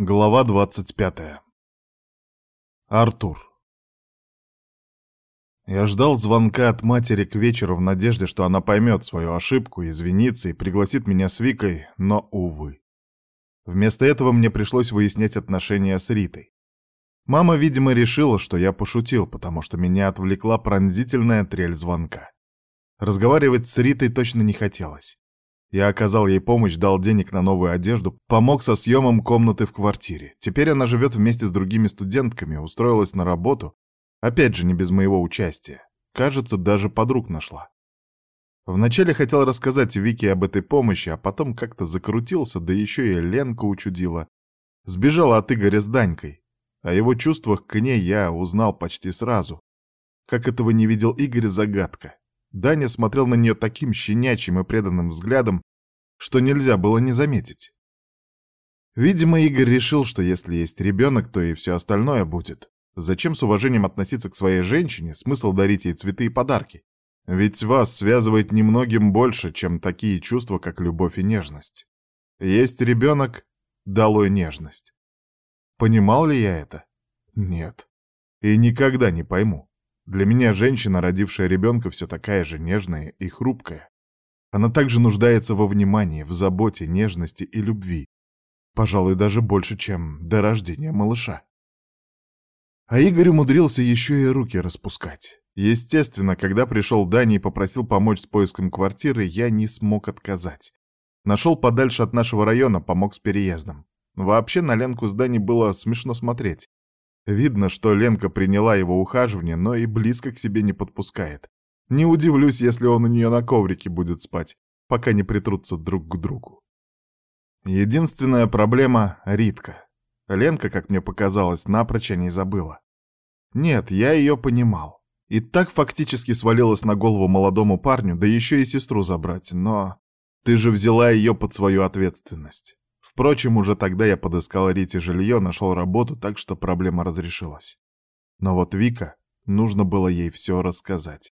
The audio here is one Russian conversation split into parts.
Глава 25. Артур. Я ждал звонка от матери к вечеру в надежде, что она поймет свою ошибку, извинится и пригласит меня с Викой, но, увы. Вместо этого мне пришлось выяснять отношения с Ритой. Мама, видимо, решила, что я пошутил, потому что меня отвлекла пронзительная трель звонка. Разговаривать с Ритой точно не хотелось. Я оказал ей помощь, дал денег на новую одежду, помог со съемом комнаты в квартире. Теперь она живет вместе с другими студентками, устроилась на работу. Опять же, не без моего участия. Кажется, даже подруг нашла. Вначале хотел рассказать Вике об этой помощи, а потом как-то закрутился, да еще и Ленка учудила. Сбежала от Игоря с Данькой. О его чувствах к ней я узнал почти сразу. Как этого не видел Игорь, загадка. Даня смотрел на нее таким щенячьим и преданным взглядом, что нельзя было не заметить. Видимо, Игорь решил, что если есть ребенок, то и все остальное будет. Зачем с уважением относиться к своей женщине, смысл дарить ей цветы и подарки? Ведь вас связывает немногим больше, чем такие чувства, как любовь и нежность. Есть ребенок, долой нежность. Понимал ли я это? Нет. И никогда не пойму. Для меня женщина, родившая ребенка, все такая же нежная и хрупкая. Она также нуждается во внимании, в заботе, нежности и любви. Пожалуй, даже больше, чем до рождения малыша. А Игорь умудрился еще и руки распускать. Естественно, когда пришел Дани и попросил помочь с поиском квартиры, я не смог отказать. Нашел подальше от нашего района, помог с переездом. Вообще на Ленку с Дани было смешно смотреть. Видно, что Ленка приняла его ухаживание, но и близко к себе не подпускает. Не удивлюсь, если он у нее на коврике будет спать, пока не притрутся друг к другу. Единственная проблема — Ритка. Ленка, как мне показалось, напрочь о ней забыла. Нет, я ее понимал. И так фактически свалилась на голову молодому парню, да еще и сестру забрать, но... Ты же взяла ее под свою ответственность. Впрочем, уже тогда я подыскал Рите жилье, нашел работу, так что проблема разрешилась. Но вот Вика, нужно было ей все рассказать.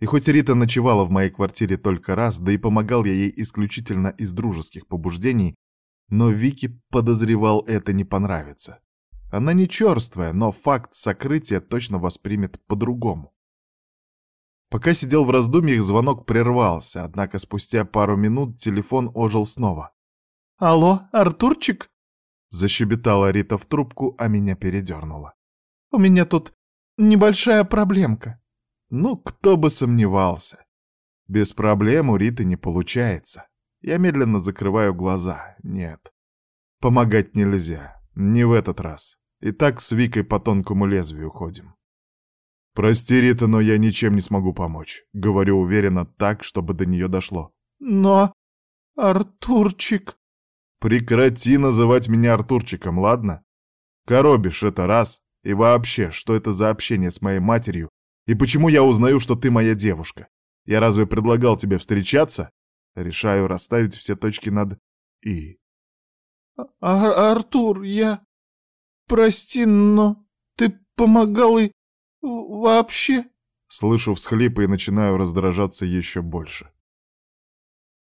И хоть Рита ночевала в моей квартире только раз, да и помогал я ей исключительно из дружеских побуждений, но Вики подозревал это не понравится. Она не черствая, но факт сокрытия точно воспримет по-другому. Пока сидел в раздумьях, звонок прервался, однако спустя пару минут телефон ожил снова. «Алло, Артурчик?» Защебетала Рита в трубку, а меня передернула. «У меня тут небольшая проблемка. Ну, кто бы сомневался. Без проблем у Риты не получается. Я медленно закрываю глаза. Нет. Помогать нельзя. Не в этот раз. И так с Викой по тонкому лезвию ходим. «Прости, Рита, но я ничем не смогу помочь», — говорю уверенно так, чтобы до нее дошло. «Но... Артурчик...» «Прекрати называть меня Артурчиком, ладно? Коробишь это раз, и вообще, что это за общение с моей матерью и почему я узнаю, что ты моя девушка? Я разве предлагал тебе встречаться? Решаю расставить все точки над «и». А «Артур, я... Прости, но ты помогал и... вообще...» Слышу всхлипы и начинаю раздражаться еще больше.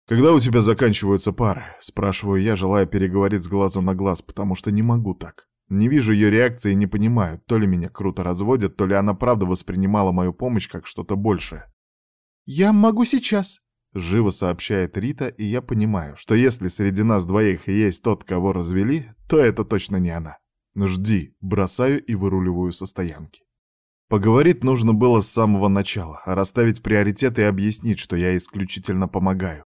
«Когда у тебя заканчиваются пары?» — спрашиваю я, желая переговорить с глазу на глаз, потому что не могу так. Не вижу ее реакции и не понимаю, то ли меня круто разводят, то ли она правда воспринимала мою помощь как что-то большее. «Я могу сейчас», — живо сообщает Рита, и я понимаю, что если среди нас двоих есть тот, кого развели, то это точно не она. Ну «Жди», — бросаю и выруливаю со стоянки. Поговорить нужно было с самого начала, а расставить приоритеты и объяснить, что я исключительно помогаю.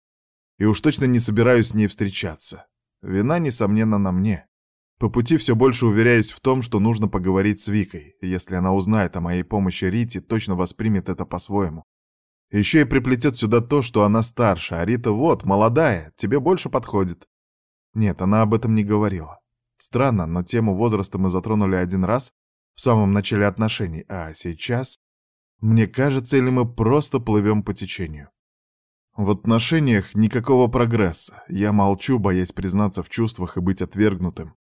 И уж точно не собираюсь с ней встречаться. Вина, несомненно, на мне. По пути все больше уверяюсь в том, что нужно поговорить с Викой. Если она узнает о моей помощи Рите, точно воспримет это по-своему. Еще и приплетет сюда то, что она старше, а Рита вот, молодая, тебе больше подходит. Нет, она об этом не говорила. Странно, но тему возраста мы затронули один раз, в самом начале отношений, а сейчас... Мне кажется, или мы просто плывем по течению. В отношениях никакого прогресса. Я молчу, боясь признаться в чувствах и быть отвергнутым.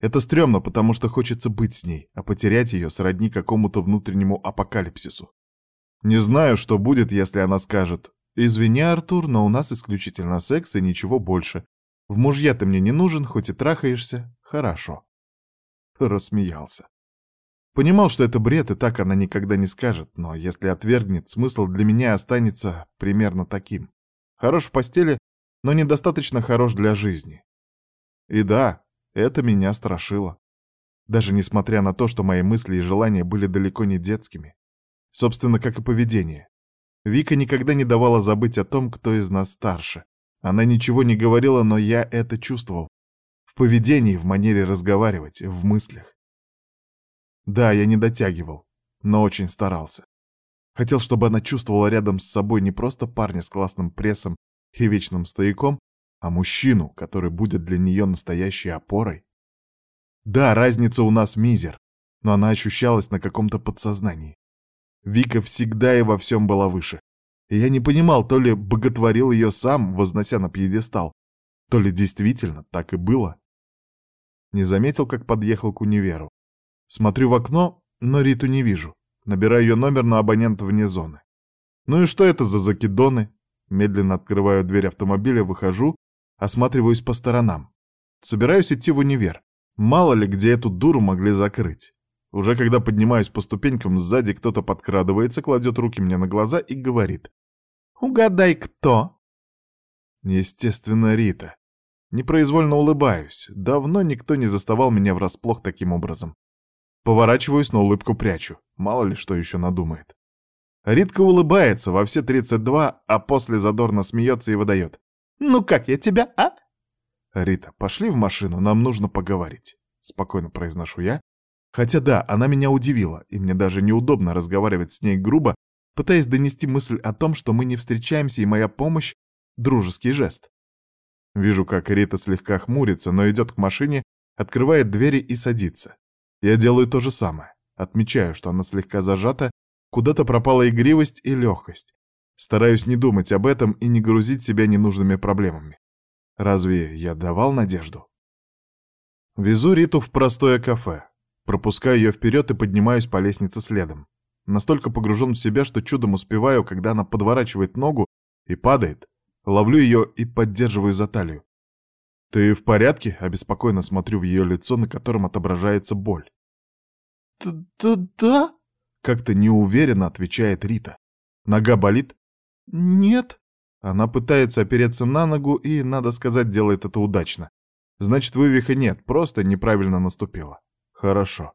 Это стрёмно, потому что хочется быть с ней, а потерять её сродни какому-то внутреннему апокалипсису. Не знаю, что будет, если она скажет «Извини, Артур, но у нас исключительно секс и ничего больше. В мужья ты мне не нужен, хоть и трахаешься. Хорошо». Рассмеялся. Понимал, что это бред, и так она никогда не скажет, но если отвергнет, смысл для меня останется примерно таким. Хорош в постели, но недостаточно хорош для жизни. И да, это меня страшило. Даже несмотря на то, что мои мысли и желания были далеко не детскими. Собственно, как и поведение. Вика никогда не давала забыть о том, кто из нас старше. Она ничего не говорила, но я это чувствовал. В поведении, в манере разговаривать, в мыслях. Да, я не дотягивал, но очень старался. Хотел, чтобы она чувствовала рядом с собой не просто парня с классным прессом и вечным стояком, а мужчину, который будет для нее настоящей опорой. Да, разница у нас мизер, но она ощущалась на каком-то подсознании. Вика всегда и во всем была выше. И я не понимал, то ли боготворил ее сам, вознося на пьедестал, то ли действительно так и было. Не заметил, как подъехал к универу. Смотрю в окно, но Риту не вижу. Набираю ее номер на абонент вне зоны. Ну и что это за закидоны? Медленно открываю дверь автомобиля, выхожу осматриваюсь по сторонам. Собираюсь идти в универ. Мало ли, где эту дуру могли закрыть. Уже когда поднимаюсь по ступенькам, сзади кто-то подкрадывается, кладет руки мне на глаза и говорит. «Угадай, кто?» Естественно, Рита. Непроизвольно улыбаюсь. Давно никто не заставал меня врасплох таким образом. Поворачиваюсь, но улыбку прячу. Мало ли, что еще надумает. Ритка улыбается во все 32, а после задорно смеется и выдает. Ну как я тебя, а? Рита, пошли в машину, нам нужно поговорить. Спокойно произношу я. Хотя да, она меня удивила, и мне даже неудобно разговаривать с ней грубо, пытаясь донести мысль о том, что мы не встречаемся и моя помощь — дружеский жест. Вижу, как Рита слегка хмурится, но идет к машине, открывает двери и садится. Я делаю то же самое. Отмечаю, что она слегка зажата, куда-то пропала игривость и легкость. Стараюсь не думать об этом и не грузить себя ненужными проблемами. Разве я давал надежду? Везу Риту в простое кафе. Пропускаю ее вперед и поднимаюсь по лестнице следом. Настолько погружен в себя, что чудом успеваю, когда она подворачивает ногу и падает. Ловлю ее и поддерживаю за талию. «Ты в порядке?» — обеспокоенно смотрю в ее лицо, на котором отображается боль. «Да-да-да?» — как-то неуверенно отвечает Рита. Нога болит, «Нет». Она пытается опереться на ногу и, надо сказать, делает это удачно. Значит, вывиха нет, просто неправильно наступила. Хорошо.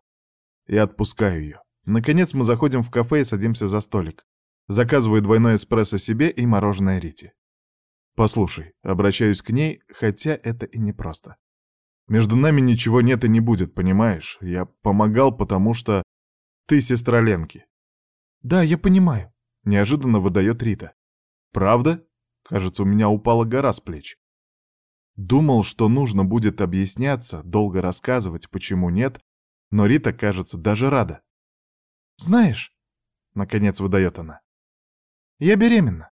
Я отпускаю ее. Наконец мы заходим в кафе и садимся за столик. Заказываю двойной эспрессо себе и мороженое Рите. «Послушай», — обращаюсь к ней, хотя это и непросто. «Между нами ничего нет и не будет, понимаешь? Я помогал, потому что ты сестра Ленки». «Да, я понимаю», — неожиданно выдает Рита. Правда? Кажется, у меня упала гора с плеч. Думал, что нужно будет объясняться, долго рассказывать, почему нет, но Рита, кажется, даже рада. «Знаешь», — наконец выдает она, — «я беременна».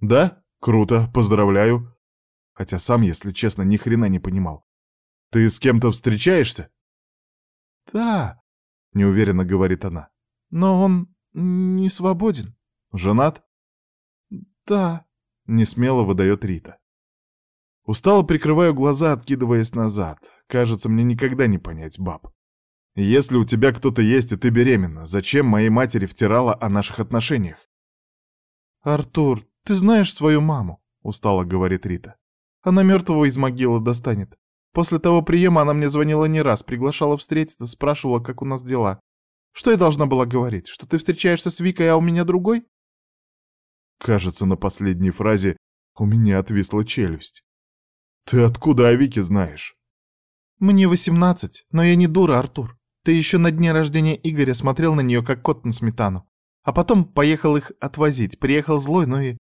«Да? Круто, поздравляю». Хотя сам, если честно, ни хрена не понимал. «Ты с кем-то встречаешься?» «Да», — неуверенно говорит она, — «но он не свободен». «Женат?» «Да», — несмело выдает Рита. Устало прикрываю глаза, откидываясь назад. Кажется, мне никогда не понять баб. Если у тебя кто-то есть, и ты беременна, зачем моей матери втирала о наших отношениях? «Артур, ты знаешь свою маму», — устало говорит Рита. «Она мертвого из могилы достанет. После того приема она мне звонила не раз, приглашала встретиться, спрашивала, как у нас дела. Что я должна была говорить? Что ты встречаешься с Викой, а у меня другой? Кажется, на последней фразе у меня отвисла челюсть. «Ты откуда о Вике знаешь?» «Мне восемнадцать, но я не дура, Артур. Ты еще на дне рождения Игоря смотрел на нее, как кот на сметану. А потом поехал их отвозить, приехал злой, ну и...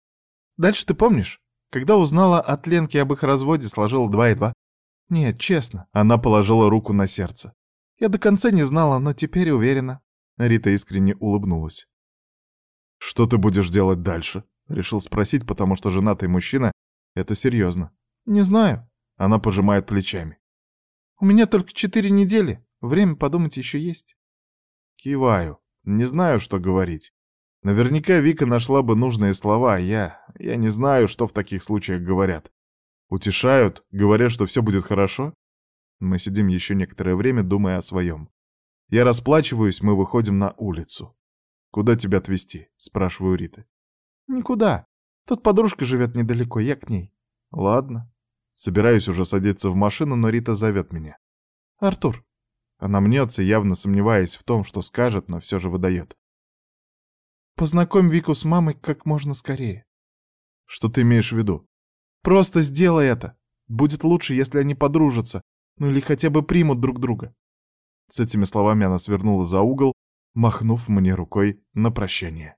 Дальше ты помнишь? Когда узнала от Ленки об их разводе, сложила два и два. Нет, честно, она положила руку на сердце. Я до конца не знала, но теперь уверена. Рита искренне улыбнулась. «Что ты будешь делать дальше?» Решил спросить, потому что женатый мужчина — это серьезно. «Не знаю». Она пожимает плечами. «У меня только четыре недели. Время подумать еще есть». Киваю. Не знаю, что говорить. Наверняка Вика нашла бы нужные слова, а я... Я не знаю, что в таких случаях говорят. Утешают, говорят, что все будет хорошо. Мы сидим еще некоторое время, думая о своем. Я расплачиваюсь, мы выходим на улицу. «Куда тебя отвезти?» — спрашиваю Риты. «Никуда. Тут подружка живет недалеко, я к ней». «Ладно». Собираюсь уже садиться в машину, но Рита зовет меня. «Артур». Она мнется, явно сомневаясь в том, что скажет, но все же выдает. «Познакомь Вику с мамой как можно скорее». «Что ты имеешь в виду?» «Просто сделай это. Будет лучше, если они подружатся, ну или хотя бы примут друг друга». С этими словами она свернула за угол, махнув мне рукой на прощание.